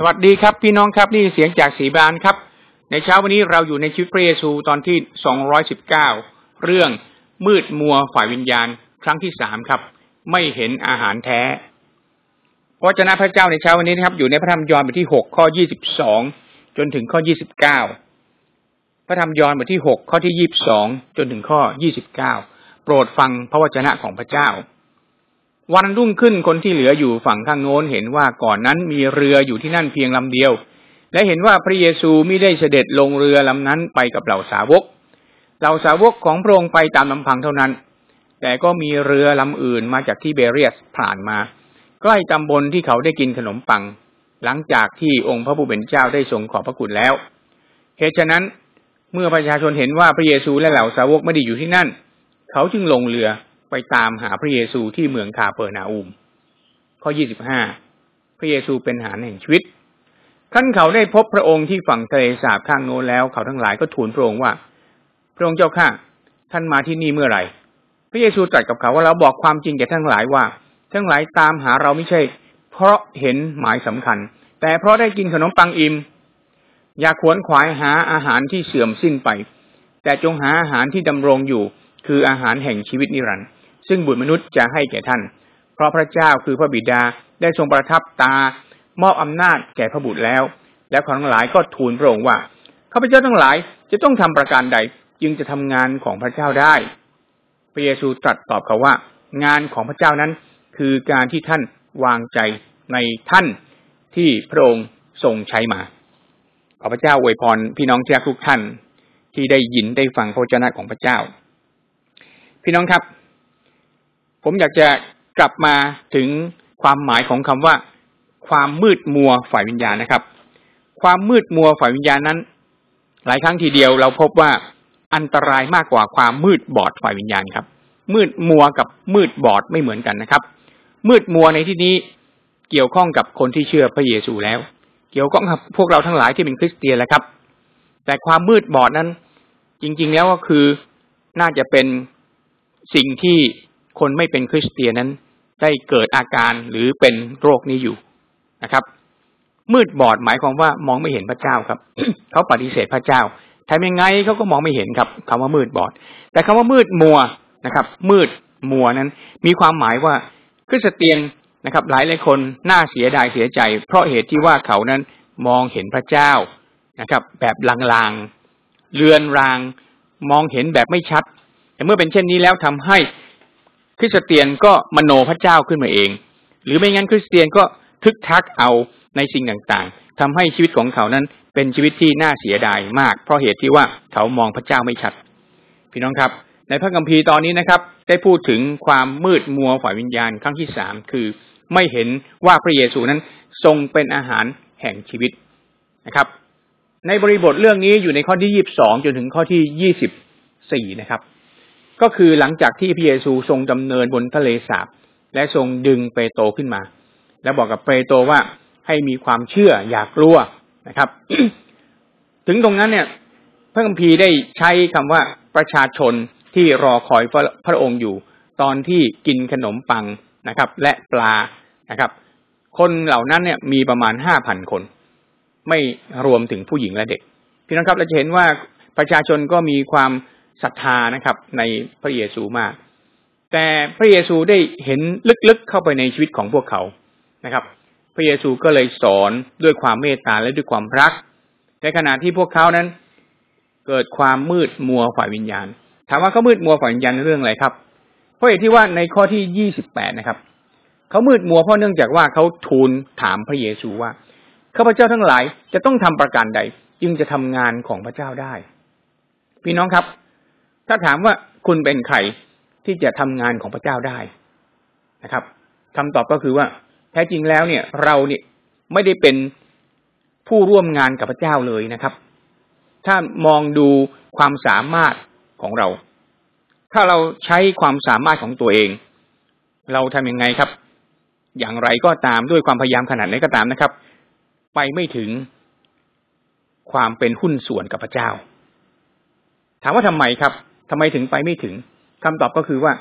สวัสดีครับ พี่น้องครับนี่เสียงจากสีบานครับ ในเช้าวันนี้เราอยู่ในชีวิตพระเยซูตอนที่สองร้อยสิบเก้าเรื่องมืดมัวฝ่ายวิญญาณครั้งที่สามครับ ไม่เห็นอาหารแท้พระเจ้าพระเจ้าในเช้าวันนี้นะครับ อยู่ในพระธรรมยอห์นบทที่หกข้อยี่สิบสองจนถึงข้อยี่สิบเก้าพระธรรมยอห์นบทที่หกข้อที่ยี่บสองจนถึงข้อยี่สิบเก้าโปรดฟังพระวจนะของพระเจ้า วันรุ่งขึ้นคนที่เหลืออยู่ฝั่งข้างโน้นเห็นว่าก่อนนั้นมีเรืออยู่ที่นั่นเพียงลำเดียว และเห็นว่าพระเยซูไม่ได้เสด็จลงเรือลำนั้นไปกับเหล่าสาวก เหล่าสาวกของพระองค์ไปตามลำพังเท่านั้น แต่ก็มีเรือลำอื่นมาจากที่เบเรียสผ่านมา ใกล้ตำบลที่เขาได้กินขนมปัง หลังจากที่องค์พระผู้เป็นเจ้าได้ทรงขอบพระคุณแล้วเหตุฉะนั้นเมื่อประชาชนเห็นว่าพระเยซูและเหล่าสาวกไม่ได้อยู่ที่นั่น เขาจึงลงเรือ ไปตามหาพระเยซูที่เมืองคาเปอร์นาอุม ข้อ25พระเยซูเป็นหารแห่งชีวิตขั้นเขาได้พบพระองค์ที่ฝั่งทะเลสาบข้างโน้นแล้ว เขาทั้งหลายก็ทูลพระองค์ว่า พระองค์เจ้าข้าท่านมาที่นี่เมื่อไหร่ พระเยซูตรัสกับเขาว่าเราบอกความจริงแก่ทั้งหลายว่า ทั้งหลายตามหาเราไม่ใช่ เพราะเห็นหมายสำคัญ แต่เพราะได้กินขนมปังอิ่มอย่าขวนขวายหาอาหารที่เสื่อมสิ้นไป แต่จงหาอาหารที่ดำรงอยู่ คืออาหารแห่งชีวิตนิรันดร์ ซึ่งบุตรมนุษย์จะให้แก่ท่าน เพราะพระเจ้าคือพระบิดาได้ทรงประทับตามอบอำนาจแก่พระบุตรแล้ว แล้วของทั้งหลายก็ทูลพระองค์ว่าข้าพเจ้าทั้งหลายจะต้องทำประการใดจึงจะทำงานของพระเจ้าได้ พระเยซูตรัสตอบเขาว่า งานของพระเจ้านั้น คือการที่ท่านวางใจในท่านที่พระองค์ทรงใช้มา ขอพระเจ้าอวยพรพี่น้องที่รักทุกท่านที่ได้ยินได้ฟังพระเจ้าของพระเจ้า พี่น้องครับ ผมอยากจะกลับมาถึงความหมายของคำว่า ความมืดมัวฝ่ายวิญญาณนะครับ ความมืดมัวฝ่ายวิญญาณนั้น หลายครั้งทีเดียวเราพบว่าอันตรายมากกว่าความมืดบอดฝ่ายวิญญาณครับ มืดมัวกับมืดบอดไม่เหมือนกันนะครับ มืดมัวในที่นี้เกี่ยวข้องกับคนที่เชื่อพระเยซูแล้ว เกี่ยวข้องกับพวกเราทั้งหลายที่เป็นคริสเตียนแล้วครับ แต่ความมืดบอดนั้น จริง ๆ แล้วก็คือน่าจะเป็นสิ่งที่ คนไม่เป็นคริสเตียนนั้น ได้เกิดอาการหรือเป็นโรคนี้อยู่นะครับ มืดบอดหมายความว่ามองไม่เห็นพระเจ้าครับเขาปฏิเสธพระเจ้าทำยังไงเขาก็มองไม่เห็นครับคำว่ามืดบอด แต่คำว่ามืดมัวนะครับ มืดมัวนั้น มีความหมายว่าคริสเตียนนะครับ หลายหลายคนน่าเสียดายเสียใจ เพราะเหตุที่ว่าเขานั้นมองเห็นพระเจ้านะครับ แบบลางๆเลือนราง มองเห็นแบบไม่ชัดแต่เมื่อเป็นเช่นนี้แล้วทำให้ คริสเตียนก็มโนพระเจ้าขึ้นมาเอง หรือไม่งั้นคริสเตียนก็ทึกทักเอาในสิ่งต่างๆทำให้ชีวิตของเขานั้นเป็นชีวิตที่น่าเสียดายมาก เพราะเหตุที่ว่าเขามองพระเจ้าไม่ชัด พี่น้องครับ ในพระคัมภีร์ตอนนี้นะครับ ได้พูดถึงความมืดมัวฝ่ายวิญญาณครั้งที่สามคือ ไม่เห็นว่าพระเยซูนั้นทรงเป็นอาหารแห่งชีวิตนะครับ ในบริบทเรื่องนี้อยู่ในข้อที่ยี่บสองจนถึงข้อที่ยี่สิบสี่นะครับ ก็คือหลังจากที่พระเยซูทรงดำเนินบนทะเลสาบและทรงดึงเปโตรขึ้นมา แล้วบอกกับเปโตรว่าให้มีความเชื่ออย่ากลัวนะครับ ถึงตรงนั้นเนี่ย พระคัมภีร์ได้ใช้คำว่าประชาชนที่รอคอยพระพระองค์อยู่ ตอนที่กินขนมปังนะครับ และปลานะครับ คนเหล่านั้นเนี่ยมีประมาณห้าพันคน ไม่รวมถึงผู้หญิงและเด็กพี่น้องครับเราจะเห็นว่าประชาชนก็มีความ ศรัทธานะครับ ในพระเยซูมาก แต่พระเยซูได้เห็นลึกๆเข้าไปในชีวิตของพวกเขานะครับ พระเยซูก็เลยสอนด้วยความเมตตาและด้วยความรักในขณะที่พวกเขานั้น เกิดความมืดมัวฝ่ายวิญญาณ ถามว่าเขามืดมัวฝ่ายวิญญาณเรื่องอะไรครับ เพราะเหตุที่ว่าในข้อที่ยี่สิบแปดนะครับเขามืดมัวเพราะเนื่องจากว่าเขาทูลถามพระเยซูว่าข้าพเจ้าทั้งหลายจะต้องทำประการใด จึงจะทำงานของพระเจ้าได้ พี่น้องครับ ถ้าถามว่าคุณเป็นใครที่จะทำงานของพระเจ้าได้นะครับคำตอบก็คือว่า แท้จริงแล้วเนี่ย เราเนี่ยไม่ได้เป็นผู้ร่วมงานกับพระเจ้าเลยนะครับ ถ้ามองดูความสามารถของเรา ถ้าเราใช้ความสามารถของตัวเอง เราทำยังไงครับ อย่างไรก็ตามด้วยความพยายามขนาดไหนก็ตามนะครับ ไปไม่ถึงความเป็นหุ้นส่วนกับพระเจ้า ถามว่าทำไมครับ ทำไมถึงไปไม่ถึงคำตอบก็คือว่า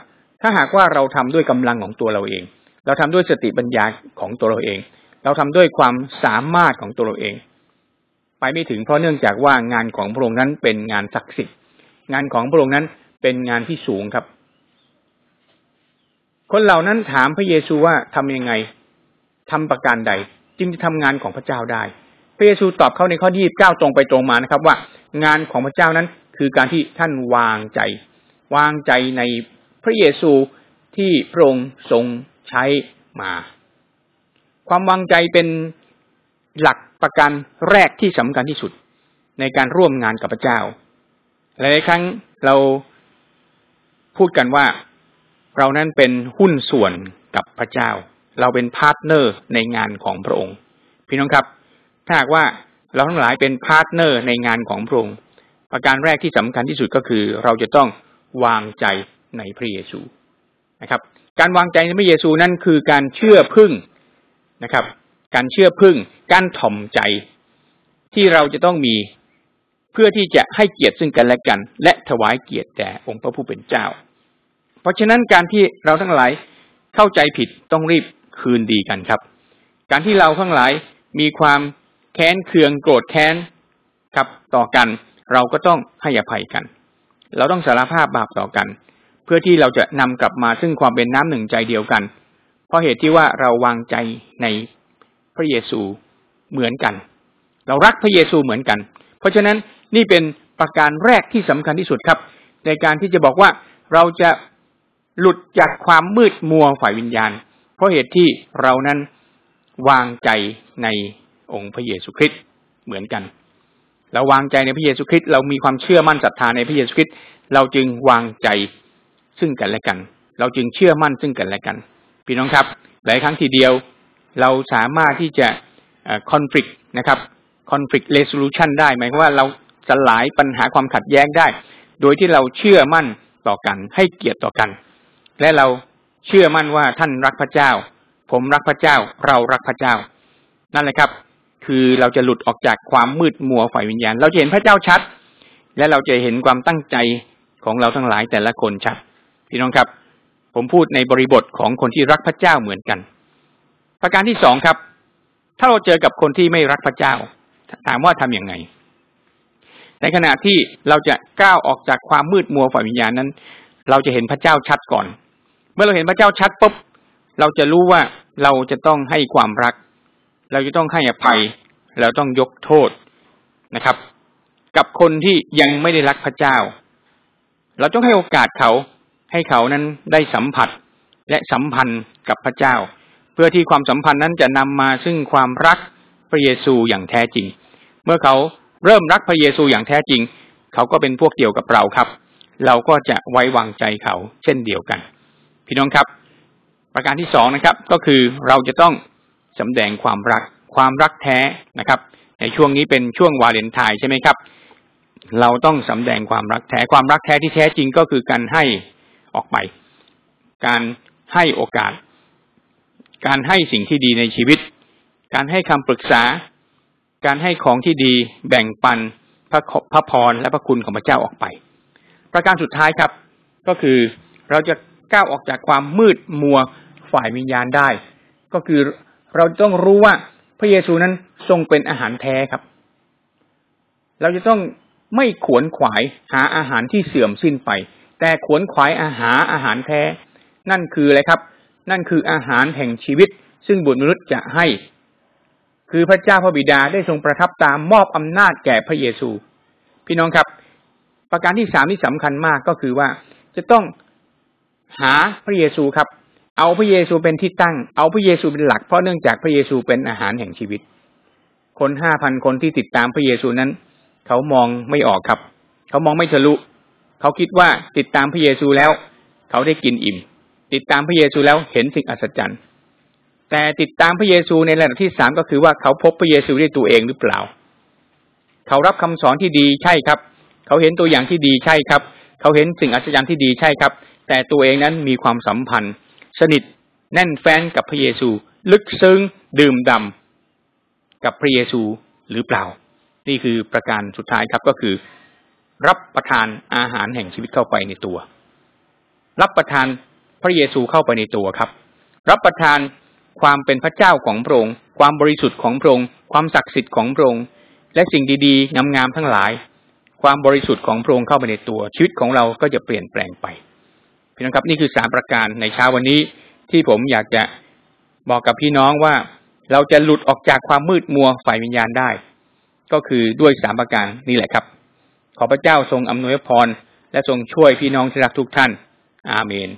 ถ้าหากว่าเราทำด้วยกำลังของตัวเราเอง เราทำด้วยสติปัญญาของตัวเราเอง เราทำด้วยความสามารถของตัวเราเอง ไปไม่ถึงเพราะเนื่องจากว่างานของพระองค์นั้นเป็นงานศักดิ์สิทธิ์งานของพระองค์นั้นเป็นงานที่สูงครับ คนเหล่านั้นถามพระเยซูว่าทำยังไงทำประการใด จึงจะทำงานของพระเจ้าได้ พระเยซูตอบเขาในข้อที่เก้าตรงไปตรงมานะครับ ว่า งานของพระเจ้านั้น คือการที่ท่านวางใจ วางใจในพระเยซูที่พระองค์ทรงใช้มา ความวางใจเป็นหลักประกันแรกที่สำคัญที่สุดในการร่วมงานกับพระเจ้า หลายครั้งเราพูดกันว่าเรานั้นเป็นหุ้นส่วนกับพระเจ้า เราเป็น partner ในงานของพระองค์ พี่น้องครับ ถ้าหากว่าเราทั้งหลายเป็น partner ในงานของพระองค์ ประการแรกที่สำคัญที่สุดก็คือ เราจะต้องวางใจในพระเยซูนะครับ การวางใจในพระเยซูนั่นคือการเชื่อพึ่งนะครับ การเชื่อพึ่ง การถ่อมใจที่เราจะต้องมีเพื่อที่จะให้เกียรติซึ่งกันและกัน และถวายเกียรติแด่องค์พระผู้เป็นเจ้า เพราะฉะนั้นการที่เราทั้งหลายเข้าใจผิดต้องรีบคืนดีกันครับ การที่เราทั้งหลายมีความแค้นเคืองโกรธแค้นครับต่อกัน เราก็ต้องให้อภัยกัน เราต้องสารภาพบาปต่อกัน เพื่อที่เราจะนำกลับมาซึ่งความเป็นน้ำหนึ่งใจเดียวกัน เพราะเหตุที่ว่าเราวางใจในพระเยซูเหมือนกัน เรารักพระเยซูเหมือนกัน เพราะฉะนั้นนี่เป็นประการแรกที่สำคัญที่สุดครับ ในการที่จะบอกว่าเราจะหลุดจากความมืดมัวฝ่ายวิญญาณ เพราะเหตุที่เรานั้นวางใจในองค์พระเยซูคริสต์เหมือนกัน เราวางใจในพระเยซูคริสต์เรามีความเชื่อมั่นศรัทธาในพระเยซูคริสต์เราจึงวางใจซึ่งกันและกัน เราจึงเชื่อมั่นซึ่งกันและกัน พี่น้องครับ หลายครั้งทีเดียว เราสามารถที่จะคอนฟ lict นะครับ conflict resolution ได้หมายความว่าเราสลายปัญหาความขัดแย้งได้ โดยที่เราเชื่อมั่นต่อกัน ให้เกียรติต่อกัน และเราเชื่อมั่นว่าท่านรักพระเจ้า ผมรักพระเจ้า เรารักพระเจ้า นั่นแหละครับ คือเราจะหลุดออกจากความมืดมัวฝ่ายวิญญาณ เราจะเห็นพระเจ้าชัด และเราจะเห็นความตั้งใจของเราทั้งหลายแต่ละคนชัด พี่น้องครับ ผมพูดในบริบทของคนที่รักพระเจ้าเหมือนกัน ประการที่สองครับ ถ้าเราเจอกับคนที่ไม่รักพระเจ้า ถามว่าทํำยังไง ในขณะที่เราจะก้าวออกจากความมืดมัวฝ่ายวิญญาณนั้น เราจะเห็นพระเจ้าชัดก่อน เมื่อเราเห็นพระเจ้าชัดปุ๊บเราจะรู้ว่าเราจะต้องให้ความรัก เราจะต้องให้อภัย เราต้องยกโทษนะครับ กับคนที่ยังไม่ได้รักพระเจ้า เราต้องให้โอกาสเขาให้เขานั้นได้สัมผัสและสัมพันธ์กับพระเจ้า เพื่อที่ความสัมพันธ์นั้นจะนำมาซึ่งความรักพระเยซูอย่างแท้จริง เมื่อเขาเริ่มรักพระเยซูอย่างแท้จริง เขาก็เป็นพวกเดียวกับเราครับ เราก็จะไว้วางใจเขาเช่นเดียวกัน พี่น้องครับ ประการที่สองนะครับ ก็คือเราจะต้อง สำแดงความรักความรักแท้นะครับ ในช่วงนี้เป็นช่วงวาเลนไทน์ใช่ไหมครับ เราต้องสำแดงความรักแท้ความรักแท้ที่แท้จริงก็คือการให้ออกไป การให้โอกาส การให้สิ่งที่ดีในชีวิต การให้คำปรึกษา การให้ของที่ดีแบ่งปันพระพระพรและพระคุณของพระเจ้าออกไป ประการสุดท้ายครับ ก็คือเราจะก้าวออกจากความมืดมัวฝ่ายวิญญาณได้ ก็คือ เราต้องรู้ว่าพระเยซูนั้นทรงเป็นอาหารแท้ครับ เราจะต้องไม่ขวนขวายหาอาหารที่เสื่อมสิ้นไป แต่ขวนขวายอาหาอาหารแท้ นั่นคืออะไรครับ นั่นคืออาหารแห่งชีวิต ซึ่งบุตรมนุษย์จะให้ คือพระเจ้าพระบิดาได้ทรงประทับตามมอบอำนาจแก่พระเยซู พี่น้องครับ ประการที่สามที่สำคัญมากก็คือว่าจะต้องหาพระเยซูครับ เอาพระเยซูเป็นที่ตั้ง เอาพระเยซูเป็นหลัก เพราะเนื่องจากพระเยซูเป็นอาหารแห่งชีวิต คนห้าพันคนที่ติดตามพระเยซูนั้น เขามองไม่ออกครับ เขามองไม่ทะลุ เขาคิดว่าติดตามพระเยซูแล้ว เขาได้กินอิ่ม ติดตามพระเยซูแล้วเห็นสิ่งอัศจรรย์ แต่ติดตามพระเยซูในระดับที่สามก็คือว่าเขาพบพระเยซูด้วยตัวเองหรือเปล่า เขารับคำสอนที่ดีใช่ครับ เขาเห็นตัวอย่างที่ดีใช่ครับ เขาเห็นสิ่งอัศจรรย์ที่ดีใช่ครับ แต่ตัวเองนั้นมีความสัมพันธ์ สนิทแน่นแฟ้นกับพระเยซู ลึกซึ้งดื่มด่ำกับพระเยซูหรือเปล่า นี่คือประการสุดท้ายครับก็คือ รับประทานอาหารแห่งชีวิตเข้าไปในตัว รับประทานพระเยซูเข้าไปในตัวครับ รับประทานความเป็นพระเจ้าของพระองค์ความบริสุทธิ์ของพระองค์ความศักดิ์สิทธิ์ของพระองค์และสิ่งดีๆงามๆทั้งหลาย ความบริสุทธิ์ของพระองค์เข้าไปในตัว ชีวิตของเราก็จะเปลี่ยนแปลงไป พี่น้องครับนี่คือสามประการในเช้าวันนี้ที่ผมอยากจะบอกกับพี่น้องว่าเราจะหลุดออกจากความมืดมัวฝ่ายวิญญาณได้ ก็คือด้วยสามประการนี่แหละครับ ขอพระเจ้าทรงอำนวยพร และทรงช่วยพี่น้องที่รักทุกท่าน อาเมน